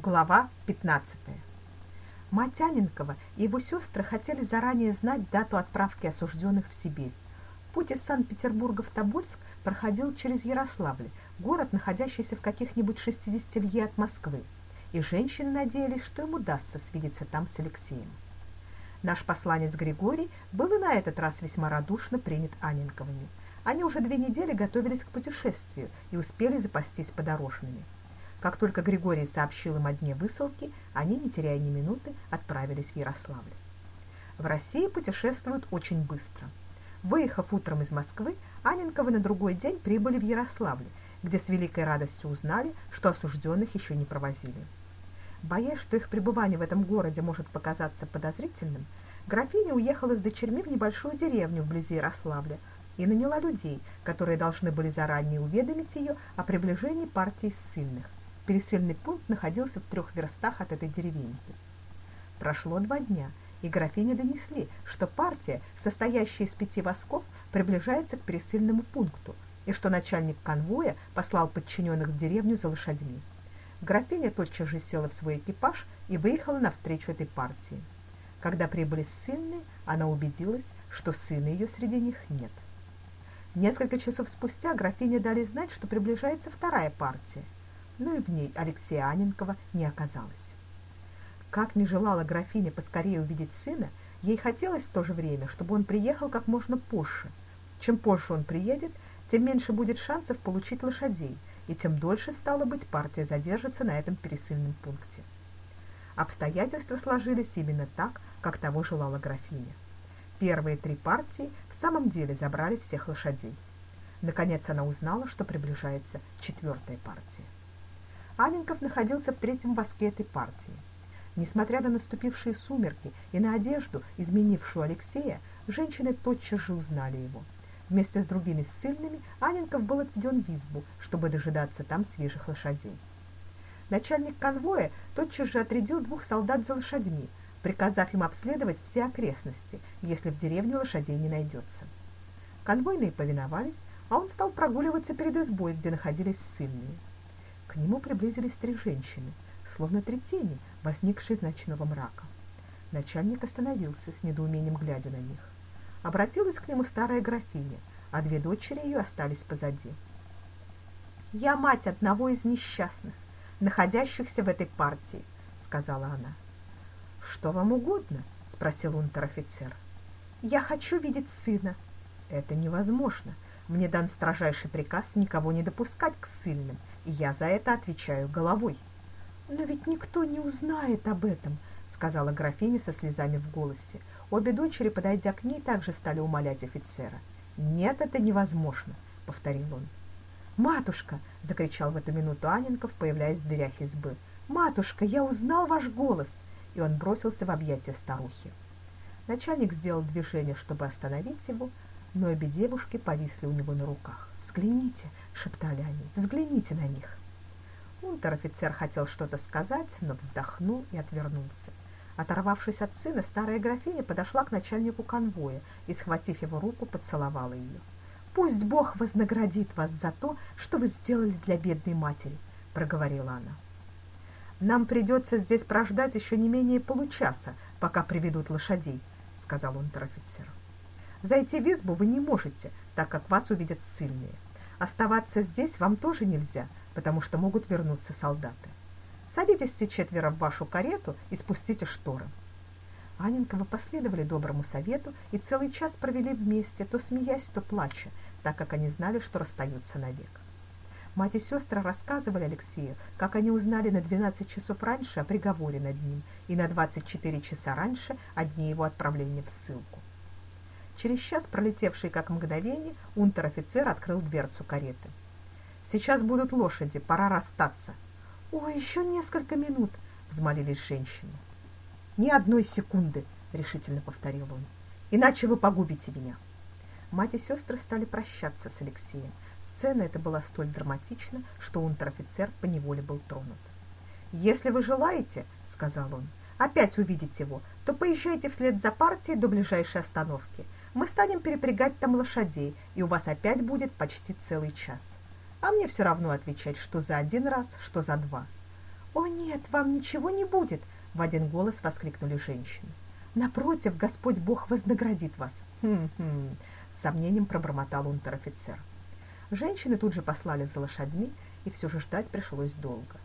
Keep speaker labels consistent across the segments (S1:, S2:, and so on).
S1: Глава 15. Мать Аненкова и его сестры хотели заранее знать дату отправки осужденных в Сибирь. Путь из Санкт-Петербурга в Тобольск проходил через Ярославль, город, находящийся в каких-нибудь 60 лье от Москвы, и женщины надеялись, что им удастся свидеться там с Алексеем. Наш посланец Григорий был и на этот раз весьма радушно принят Аненковыми. Они уже две недели готовились к путешествию и успели запастись подорожными. Как только Григорий сообщил им о дне высылки, они, не теряя ни минуты, отправились в Ярославль. В России путешествуют очень быстро. Выехав утром из Москвы, Аненковы на другой день прибыли в Ярославль, где с великой радостью узнали, что осужденных еще не провозили. Боясь, что их пребывание в этом городе может показаться подозрительным, графиня уехала с дочерьми в небольшую деревню вблизи Ярославля и наняла людей, которые должны были заранее уведомить ее о приближении партии ссыльных. Пересыльный пункт находился в трех верстах от этой деревеньки. Прошло два дня, и графине донесли, что партия, состоящая из пяти восков, приближается к пересыльному пункту, и что начальник конвоя послал подчиненных в деревню за лошадьми. Графиня тотчас же села в свой экипаж и выехала навстречу этой партии. Когда прибыли ссыльные, она убедилась, что сына ее среди них нет. Несколько часов спустя графине дали знать, что приближается вторая партия – но и в ней Алексея Аненкова не оказалось. Как не желала графиня поскорее увидеть сына, ей хотелось в то же время, чтобы он приехал как можно позже. Чем позже он приедет, тем меньше будет шансов получить лошадей, и тем дольше, стало быть, партия задержится на этом пересыльном пункте. Обстоятельства сложились именно так, как того желала графиня. Первые три партии в самом деле забрали всех лошадей. Наконец она узнала, что приближается четвертая партия. Аненков находился в третьем воске этой партии. Несмотря на наступившие сумерки и на одежду, изменившую Алексея, женщины тотчас же узнали его. Вместе с другими ссыльными Аненков был отведен в избу, чтобы дожидаться там свежих лошадей. Начальник конвоя тотчас же отрядил двух солдат за лошадьми, приказав им обследовать все окрестности, если в деревне лошадей не найдется. Конвойные повиновались, а он стал прогуливаться перед избой, где находились ссыльные. К нему приблизились три женщины, словно три тени, возникшие из ночного мрака. Начальник остановился, с недоумением глядя на них. Обратилась к нему старая графиня, а две дочери ее остались позади. «Я мать одного из несчастных, находящихся в этой партии», — сказала она. «Что вам угодно?» — спросил унтер-офицер. «Я хочу видеть сына». «Это невозможно. Мне дан строжайший приказ никого не допускать к ссыльным, я за это отвечаю головой. Но ведь никто не узнает об этом, сказала графиня со слезами в голосе. Обе дочери, подойдя к ней, также стали умолять офицера. Нет, это невозможно, повторил он. Матушка, закричал в эту минуту Аненков, появляясь в дверях избы. Матушка, я узнал ваш голос, и он бросился в объятия старухи. Начальник сделал движение, чтобы остановить его, но обе девушки повисли у него на руках. «Взгляните!» — шептали они. «Взгляните на них!» Унтер-офицер хотел что-то сказать, но вздохнул и отвернулся. Оторвавшись от сына, старая графиня подошла к начальнику конвоя и, схватив его руку, поцеловала ее. «Пусть Бог вознаградит вас за то, что вы сделали для бедной матери», — проговорила она. «Нам придется здесь прождать еще не менее получаса, пока приведут лошадей», — сказал унтер-офицер. Зайти в избу вы не можете, так как вас увидят сильные. Оставаться здесь вам тоже нельзя, потому что могут вернуться солдаты. Садитесь все четверо в вашу карету и спустите шторы. Аненковы последовали доброму совету и целый час провели вместе, то смеясь, то плача, так как они знали, что расстаются навек. Мать и сестры рассказывали Алексею, как они узнали на 12 часов раньше о приговоре над ним и на 24 часа раньше о дне его отправления в ссылку. Через час, пролетевший как мгновение, унтер-офицер открыл дверцу кареты. «Сейчас будут лошади, пора расстаться». «О, еще несколько минут!» — взмолились женщины. «Ни одной секунды!» — решительно повторил он. «Иначе вы погубите меня!» Мать и сестры стали прощаться с Алексеем. Сцена эта была столь драматична, что унтер-офицер поневоле был тронут. «Если вы желаете, — сказал он, — опять увидеть его, то поезжайте вслед за партией до ближайшей остановки — мы станем перепрягать там лошадей, и у вас опять будет почти целый час. А мне все равно отвечать, что за один раз, что за два. «О нет, вам ничего не будет!» — в один голос воскликнули женщины. «Напротив, Господь Бог вознаградит вас!» «Хм-хм!» — с сомнением пробормотал унтер-офицер. Женщины тут же послали за лошадьми, и все же ждать пришлось долго.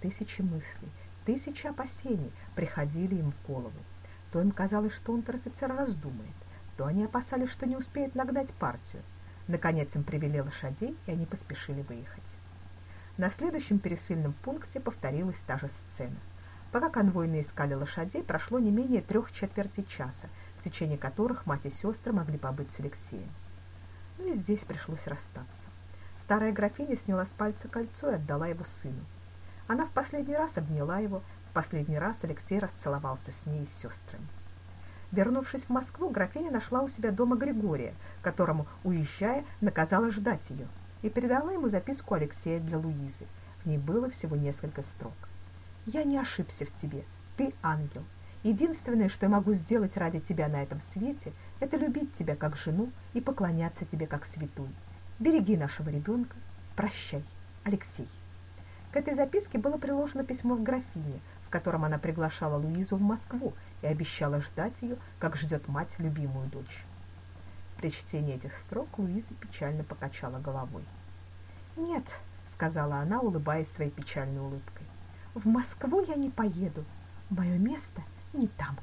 S1: Тысячи мыслей, тысячи опасений приходили им в голову. То им казалось, что унтер-офицер раздумает, то они опасались, что не успеет нагнать партию. Наконец им привели лошадей, и они поспешили выехать. На следующем пересыльном пункте повторилась та же сцена. Пока конвойные искали лошадей, прошло не менее трех четверти часа, в течение которых мать и сестры могли побыть с Алексеем. Ну и здесь пришлось расстаться. Старая графиня сняла с пальца кольцо и отдала его сыну. Она в последний раз обняла его, в последний раз Алексей расцеловался с ней и с сестрами. Вернувшись в Москву, графиня нашла у себя дома Григория, которому, уезжая, наказала ждать ее, и передала ему записку Алексея для Луизы. В ней было всего несколько строк. «Я не ошибся в тебе. Ты ангел. Единственное, что я могу сделать ради тебя на этом свете, это любить тебя как жену и поклоняться тебе как святой. Береги нашего ребенка. Прощай, Алексей». К этой записке было приложено письмо в графине, в котором она приглашала Луизу в Москву и обещала ждать ее, как ждет мать любимую дочь. При чтении этих строк Луиза печально покачала головой. «Нет», — сказала она, улыбаясь своей печальной улыбкой, — «в Москву я не поеду. Мое место не там».